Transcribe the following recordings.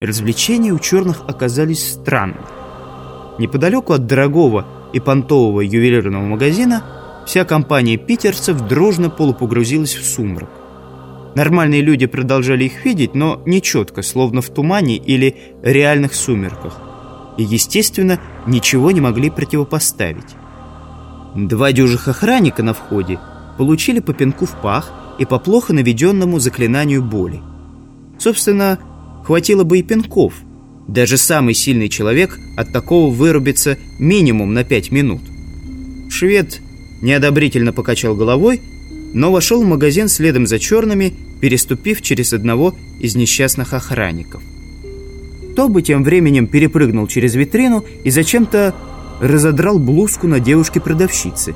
Развлечения у черных оказались странными. Неподалеку от дорогого и понтового ювелирного магазина вся компания питерцев дружно полупогрузилась в сумрак. Нормальные люди продолжали их видеть, но нечетко, словно в тумане или реальных сумерках. И, естественно, ничего не могли противопоставить. Два дюжих охранника на входе получили по пинку в пах и по плохо наведенному заклинанию боли. Собственно, хватило бы и пинков. Даже самый сильный человек от такого вырубится минимум на пять минут. Швед неодобрительно покачал головой, но вошел в магазин следом за черными, переступив через одного из несчастных охранников. Тоби тем временем перепрыгнул через витрину и зачем-то разодрал блузку на девушке-продавщице.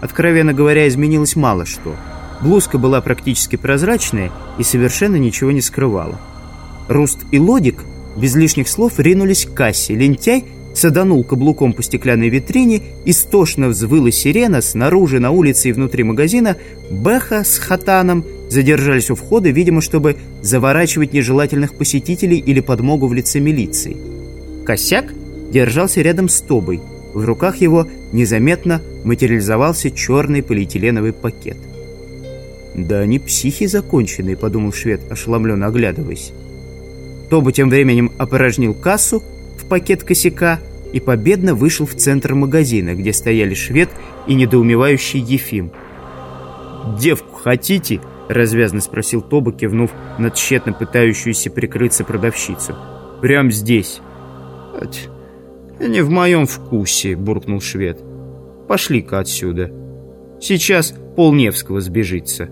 Откровенно говоря, изменилось мало что. Блузка была практически прозрачная и совершенно ничего не скрывала. Руст и Лодик без лишних слов ринулись к кассе. Лентяй саданул каблуком по стеклянной витрине, истошно взвыла сирена, снаружи, на улице и внутри магазина. Беха с Хатаном задержались у входа, видимо, чтобы заворачивать нежелательных посетителей или подмогу в лице милиции. Косяк держался рядом с Тобой. В руках его незаметно материализовался черный полиэтиленовый пакет. «Да они психи законченные», — подумал швед, ошеломленно оглядываясь. Тоба тем временем опорожнил кассу в пакет косяка и победно вышел в центр магазина, где стояли швед и недоумевающий Ефим. «Девку хотите?» — развязно спросил Тоба, кивнув на тщетно пытающуюся прикрыться продавщицу. «Прям здесь». «Не в моем вкусе», — буркнул швед. «Пошли-ка отсюда. Сейчас пол Невского сбежится».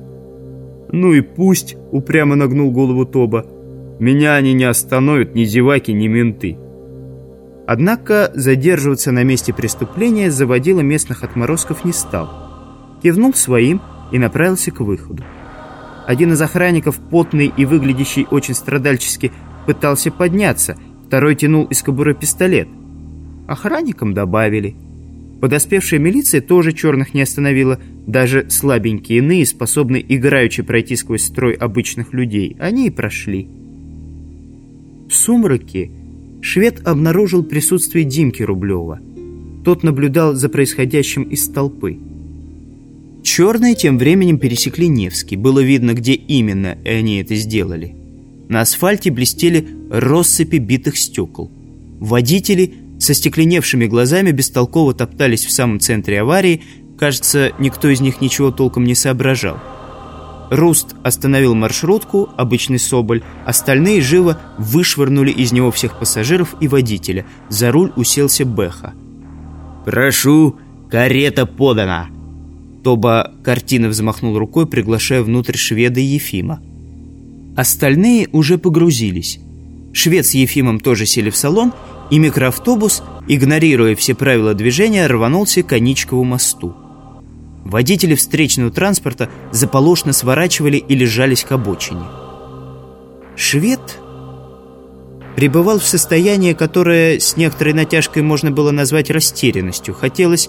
«Ну и пусть», — упрямо нагнул голову Тоба. «Меня они не остановят ни зеваки, ни менты». Однако задерживаться на месте преступления заводила местных отморозков не стал. Кивнул своим и направился к выходу. Один из охранников, потный и выглядящий очень страдальчески, пытался подняться, второй тянул из кобуры пистолет. Охранникам добавили. Подоспевшая милиция тоже черных не остановила, даже слабенькие иные, способные играючи пройти сквозь строй обычных людей, они и прошли. В сумраке швед обнаружил присутствие Димки Рублева. Тот наблюдал за происходящим из толпы. Черные тем временем пересекли Невский. Было видно, где именно они это сделали. На асфальте блестели россыпи битых стекол. Водители со стекленевшими глазами бестолково топтались в самом центре аварии. Кажется, никто из них ничего толком не соображал. Руст остановил маршрутку, обычный Соболь. Остальные живо вышвырнули из него всех пассажиров и водителя. За руль уселся Беха. «Прошу, карета подана!» Тоба картина взмахнул рукой, приглашая внутрь шведа Ефима. Остальные уже погрузились. Швед с Ефимом тоже сели в салон, и микроавтобус, игнорируя все правила движения, рванулся к Коничкову мосту. Водители встречного транспорта заполошно сворачивали и лежались к обочине. Швед пребывал в состоянии, которое с некоторой натяжкой можно было назвать растерянностью. Хотелось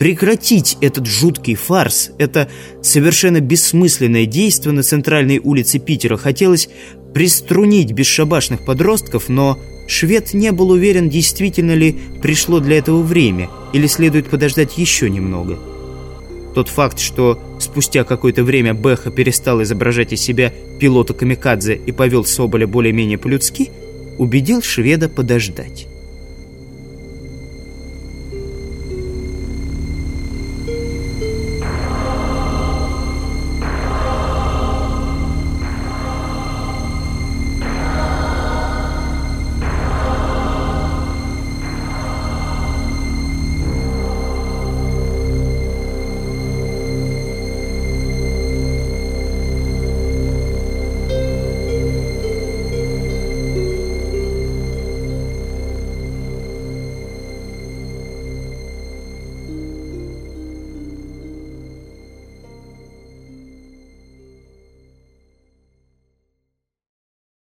прекратить этот жуткий фарс, это совершенно бессмысленное действие на центральной улице Питера. Хотелось приструнить бесшабашных подростков, но швед не был уверен, действительно ли пришло для этого время, или следует подождать еще немного. Тот факт, что спустя какое-то время Бэха перестал изображать из себя пилота Камикадзе и повел Соболя более-менее по-людски, убедил шведа подождать.